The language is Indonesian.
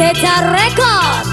Kejar Record